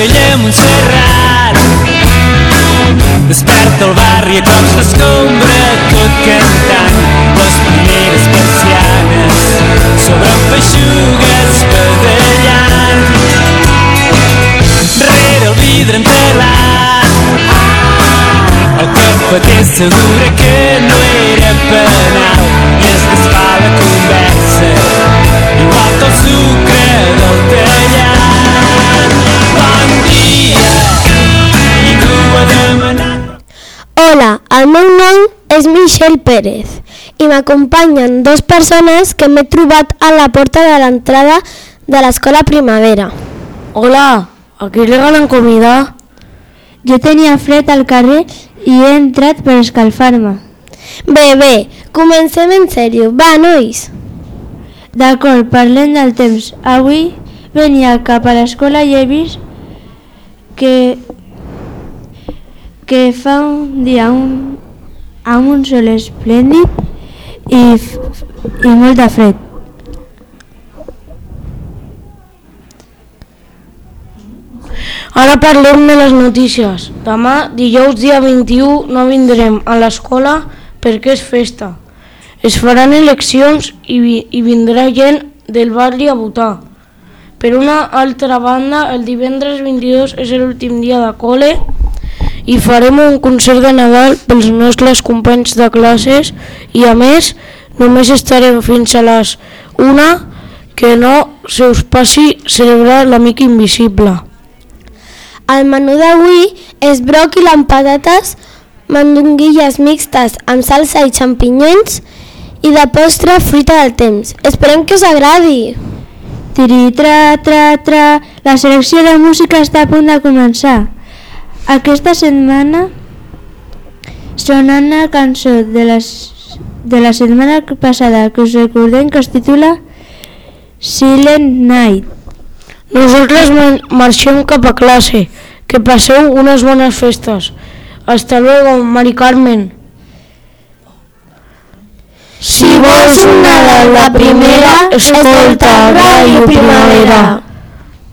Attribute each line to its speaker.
Speaker 1: La vella Montserrat Desperta el barri a cops d'escombra tot cantant les primeres persianes. Sobre feixugues badallant rere el vidre entelat el cafeter assegura que no era penal. I es desfà la conversa
Speaker 2: és Michelle Pérez i m'acompanyen dues persones que m'he trobat a la porta de l'entrada de l'escola Primavera.
Speaker 3: Hola, aquí regalen comida?
Speaker 4: Jo tenia fred al carrer i he entrat per escalfar-me.
Speaker 2: Bé, bé, comencem en sèrio. Va, nois.
Speaker 4: D'acord, parlem del temps. Avui venia cap a l'escola i he vist que, que fa un dia un, amb un sol esplèndid i, i molt de fred.
Speaker 3: Ara parlem de les notícies. Demà, dijous dia 21, no vindrem a l'escola perquè és festa. Es faran eleccions i, vi i vindrà gent del barri a votar. Per una altra banda, el divendres 22 és l'últim dia de col·le i farem un concert de Nadal pels nostres companys de classes i a més només estarem fins a les una que no se us passi celebrar l'amic invisible.
Speaker 2: El menú d'avui és bròquil amb patates, mandonguilles mixtes amb salsa i xampinyons i de postre fruita del temps. Esperem que us agradi.
Speaker 4: Tiri, tra, tra, tra, la selecció de música està a punt de començar. Aquesta setmana sonant la cançó de, les, de la setmana passada que us recordem que es titula Silent Night.
Speaker 3: Nosaltres ma- marxem cap a classe. Que passeu unes bones festes. Hasta luego, Mari Carmen.
Speaker 2: Si vols una de la primera, escolta Ràdio Primavera.